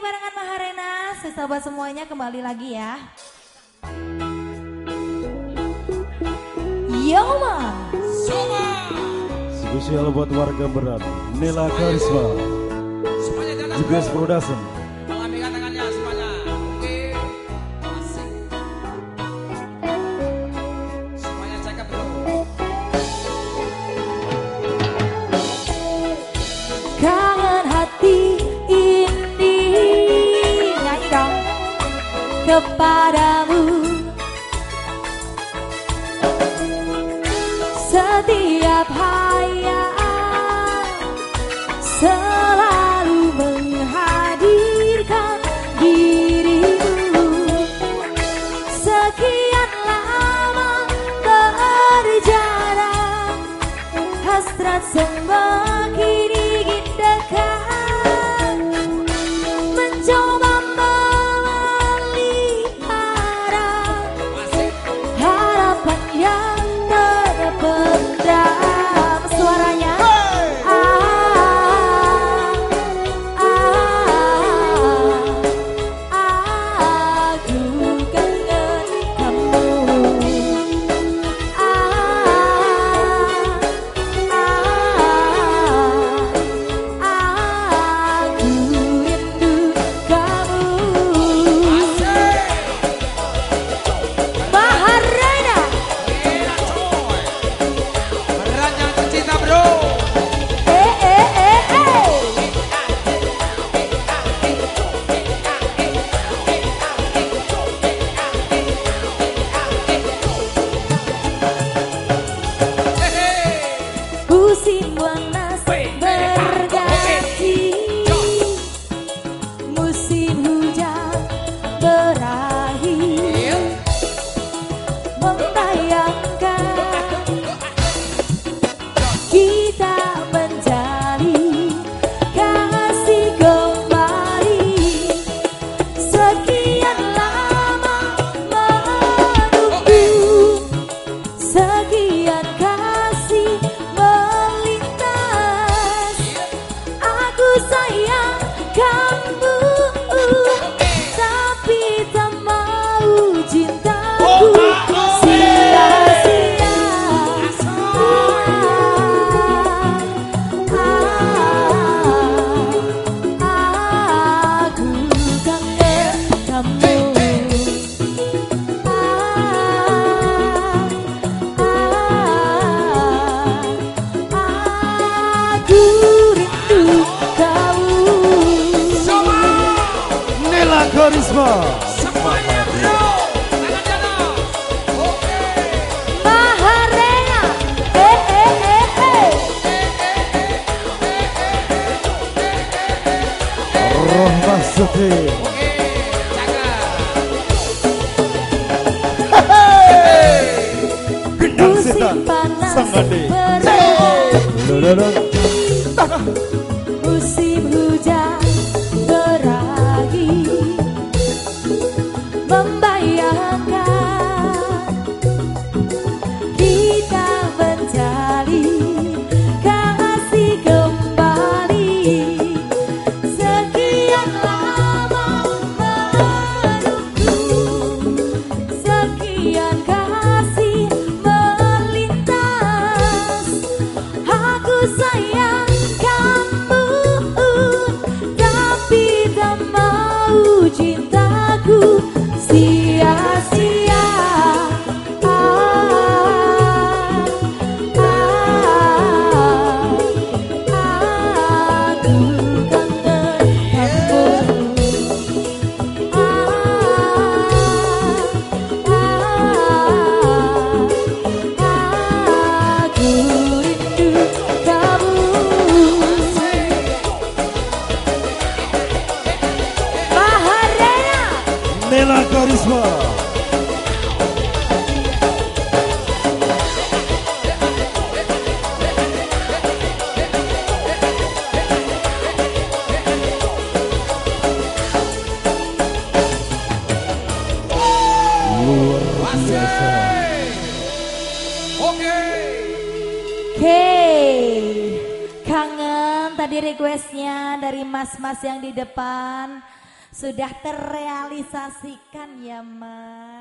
barengan Maharena. Sesahabat semuanya kembali lagi ya. Yoma. Yoma. Spesial buat warga berat. Nela Karisma. juga Production. kepadamu. Setiap hari karisma. Semuanya bro Roh Basuki Gendang setan Sang Ade Lululul Oke. Kangen tadi requestnya dari mas-mas yang di depan sudah terrealisasikan ya mas.